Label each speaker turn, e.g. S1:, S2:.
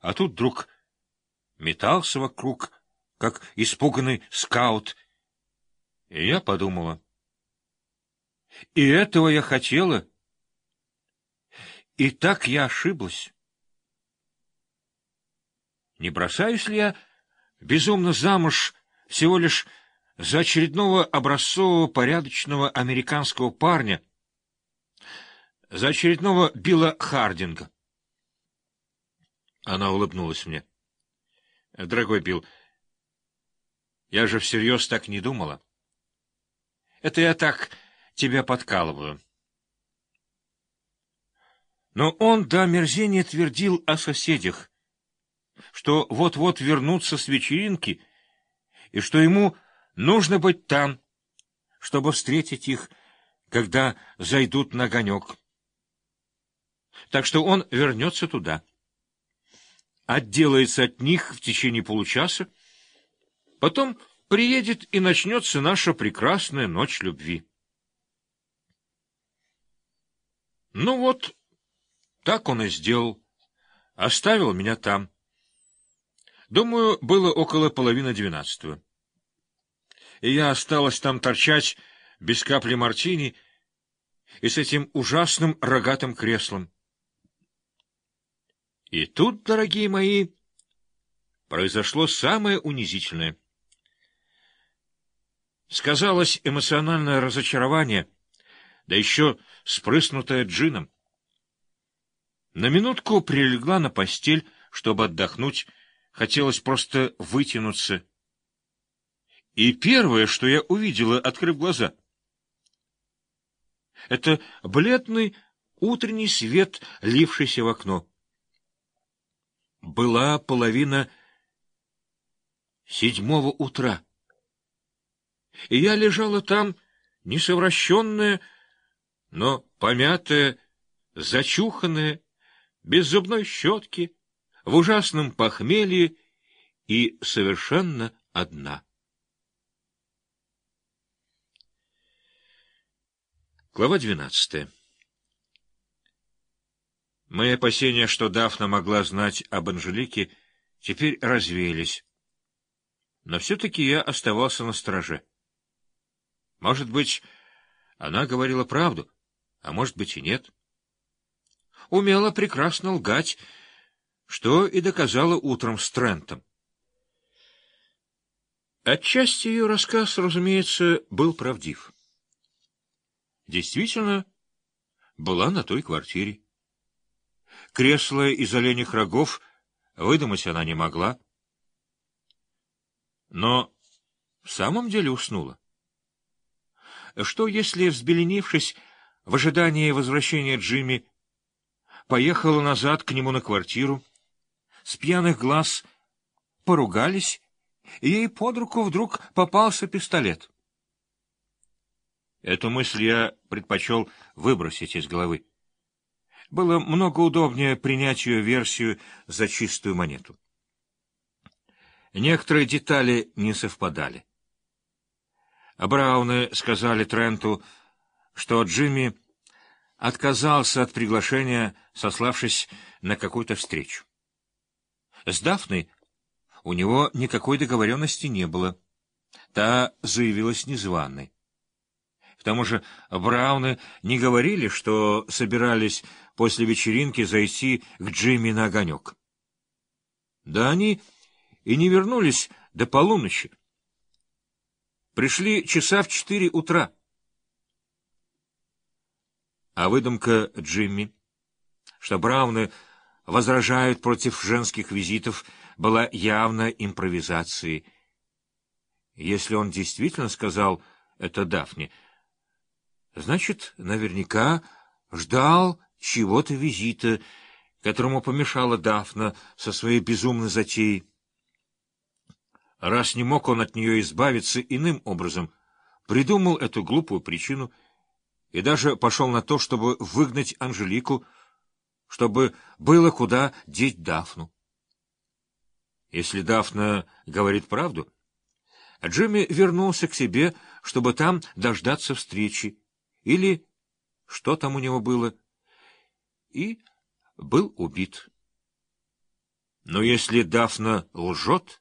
S1: а тут вдруг метался вокруг, как испуганный скаут. И я подумала. И этого я хотела. И так я ошиблась. Не бросаюсь ли я безумно замуж всего лишь за очередного образцового порядочного американского парня, за очередного Билла Хардинга? Она улыбнулась мне. — Дорогой Билл, я же всерьез так не думала. Это я так тебя подкалываю. Но он до омерзения твердил о соседях, что вот-вот вернутся с вечеринки, и что ему нужно быть там, чтобы встретить их, когда зайдут на огонек. Так что он вернется туда отделается от них в течение получаса, потом приедет и начнется наша прекрасная ночь любви. Ну вот, так он и сделал. Оставил меня там. Думаю, было около половины двенадцатого. И я осталась там торчать без капли мартини и с этим ужасным рогатым креслом. И тут, дорогие мои, произошло самое унизительное. Сказалось эмоциональное разочарование, да еще спрыснутое джином. На минутку прилегла на постель, чтобы отдохнуть, хотелось просто вытянуться. И первое, что я увидела, открыв глаза, — это бледный утренний свет, лившийся в окно была половина седьмого утра. И я лежала там, несовращенная, но помятая, зачуханная, без зубной щетки, в ужасном похмелье и совершенно одна. Глава двенадцатая Мои опасения, что Дафна могла знать об Анжелике, теперь развеялись. Но все-таки я оставался на страже. Может быть, она говорила правду, а может быть и нет. Умела прекрасно лгать, что и доказала утром с Трентом. Отчасти ее рассказ, разумеется, был правдив. Действительно, была на той квартире. Кресло из оленьих рогов выдумать она не могла. Но в самом деле уснула. Что, если, взбеленившись в ожидании возвращения Джимми, поехала назад к нему на квартиру, с пьяных глаз поругались, и ей под руку вдруг попался пистолет? Эту мысль я предпочел выбросить из головы было много удобнее принять ее версию за чистую монету. Некоторые детали не совпадали. Брауны сказали Тренту, что Джимми отказался от приглашения, сославшись на какую-то встречу. С Дафной у него никакой договоренности не было. Та заявилась незваной. К тому же Брауны не говорили, что собирались после вечеринки зайти к Джимми на огонек. Да они и не вернулись до полуночи. Пришли часа в четыре утра. А выдумка Джимми, что Брауны возражают против женских визитов, была явно импровизацией. Если он действительно сказал это Дафне, значит, наверняка ждал чего-то визита, которому помешала Дафна со своей безумной затеей. Раз не мог он от нее избавиться иным образом, придумал эту глупую причину и даже пошел на то, чтобы выгнать Анжелику, чтобы было куда деть Дафну. Если Дафна говорит правду, Джимми вернулся к себе, чтобы там дождаться встречи, или что там у него было — и был убит. Но если Дафна лжет,